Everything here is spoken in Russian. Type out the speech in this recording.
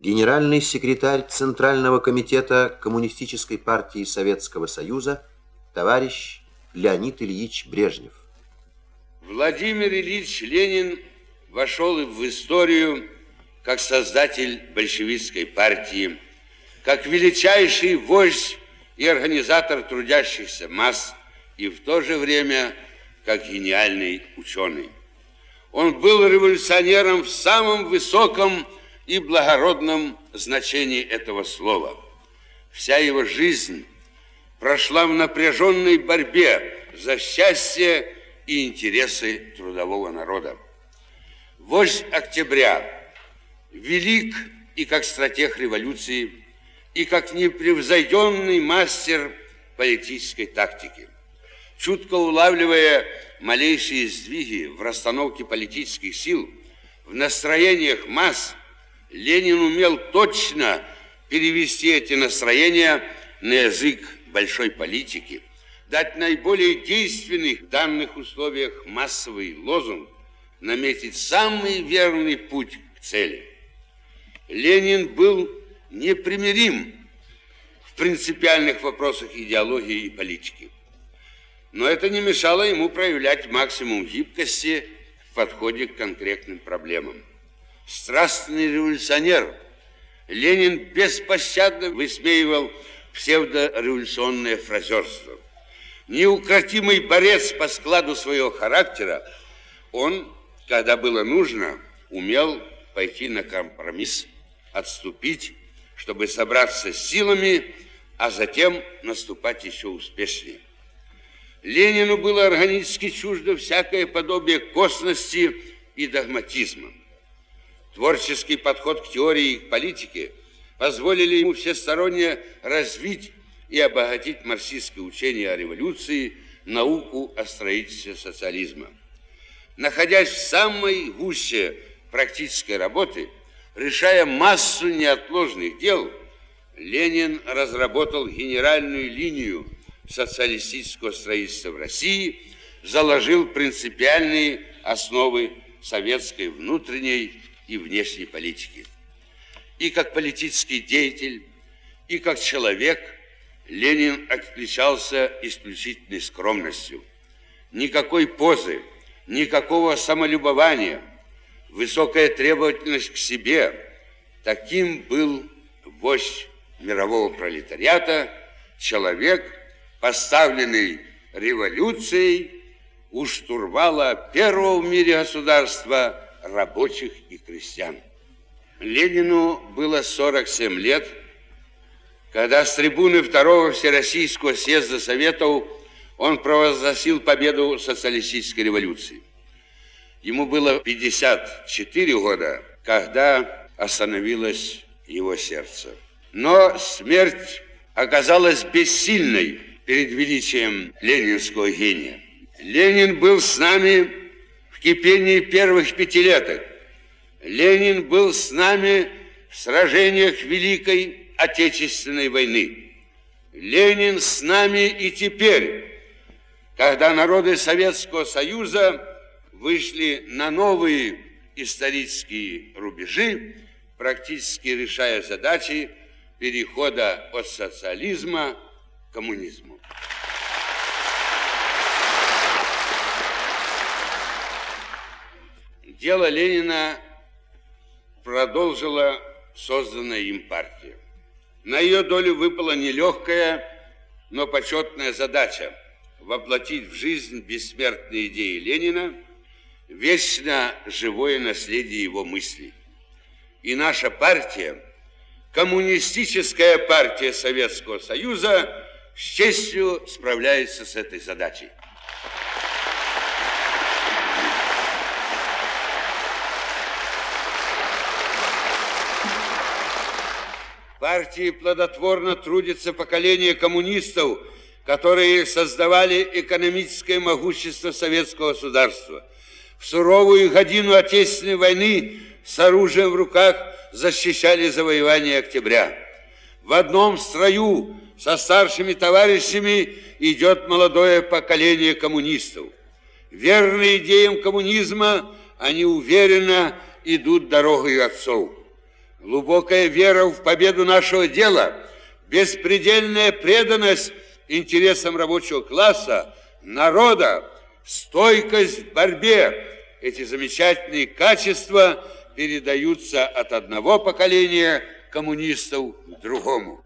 генеральный секретарь Центрального комитета Коммунистической партии Советского Союза товарищ Леонид Ильич Брежнев. Владимир Ильич Ленин вошел в историю как создатель большевистской партии, как величайший вождь и организатор трудящихся масс, и в то же время как гениальный ученый. Он был революционером в самом высоком и благородном значении этого слова. Вся его жизнь прошла в напряженной борьбе за счастье и интересы трудового народа. Вождь октября велик и как стратег революции, и как непревзойденный мастер политической тактики. Чутко улавливая малейшие сдвиги в расстановке политических сил, в настроениях масс, Ленин умел точно перевести эти настроения на язык большой политики, дать наиболее действенный в данных условиях массовый лозунг, наметить самый верный путь к цели. Ленин был непримирим в принципиальных вопросах идеологии и политики. Но это не мешало ему проявлять максимум гибкости в подходе к конкретным проблемам страстный революционер, Ленин беспощадно высмеивал псевдореволюционное фразерство. Неукротимый борец по складу своего характера, он, когда было нужно, умел пойти на компромисс, отступить, чтобы собраться с силами, а затем наступать еще успешнее. Ленину было органически чуждо всякое подобие косности и догматизма. Творческий подход к теории и к политике позволили ему всесторонне развить и обогатить марксистское учение о революции, науку о строительстве социализма. Находясь в самой гуще практической работы, решая массу неотложных дел, Ленин разработал генеральную линию социалистического строительства в России, заложил принципиальные основы советской внутренней и внешней политики. И как политический деятель, и как человек Ленин отличался исключительной скромностью. Никакой позы, никакого самолюбования, высокая требовательность к себе. Таким был вождь мирового пролетариата, человек, поставленный революцией у штурвала первого в мире государства – рабочих и крестьян. Ленину было 47 лет, когда с трибуны второго Всероссийского съезда Советов он провозгласил победу социалистической революции. Ему было 54 года, когда остановилось его сердце. Но смерть оказалась бессильной перед величием ленинского гения. Ленин был с нами в кипении первых пятилеток. Ленин был с нами в сражениях Великой Отечественной войны. Ленин с нами и теперь, когда народы Советского Союза вышли на новые исторические рубежи, практически решая задачи перехода от социализма к коммунизму. Дело Ленина продолжила созданная им партия. На ее долю выпала нелегкая, но почетная задача воплотить в жизнь бессмертные идеи Ленина, вечно живое наследие его мыслей. И наша партия, коммунистическая партия Советского Союза, с честью справляется с этой задачей. Партии плодотворно трудится поколение коммунистов, которые создавали экономическое могущество советского государства. В суровую годину Отечественной войны с оружием в руках защищали завоевание октября. В одном строю со старшими товарищами идет молодое поколение коммунистов. Верные идеям коммунизма, они уверенно идут дорогой отцов. Глубокая вера в победу нашего дела, беспредельная преданность интересам рабочего класса, народа, стойкость в борьбе. Эти замечательные качества передаются от одного поколения коммунистов к другому.